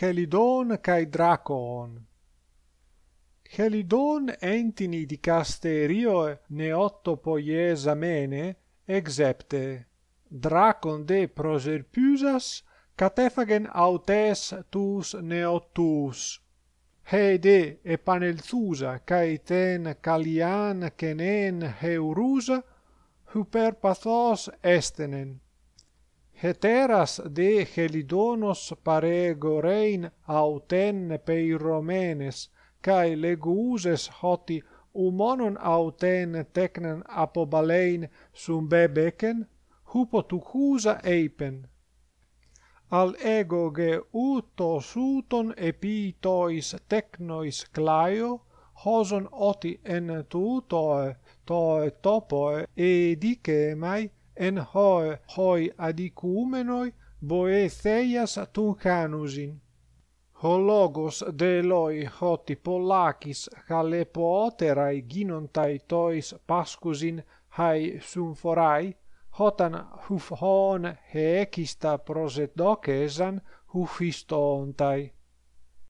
Helidon kai Dracon Helidon entini dicasterio neotto poiesamene exepte. Dracon de Proserpusas catephagen autes tus neotus. Hede epanelthusa kai ten Calian kenen Heurusa hyperpathos estenen heteras de Helidonos paregorein autenne peiromenes kai leguses hoti umonon auten technen apobalein sum bebeken hupotuchusa eipen. Al egoge uto suton epitois technois klaio hoson oti en tutoe toe topoe mai En hoe hoi adicumenoi boetheias tun canusin. Ho logos de loi hoti pollakis halepoterai ginontai tois pascusin hai sumforai, hotan huf hon heekista prosedocesan hufistoontai.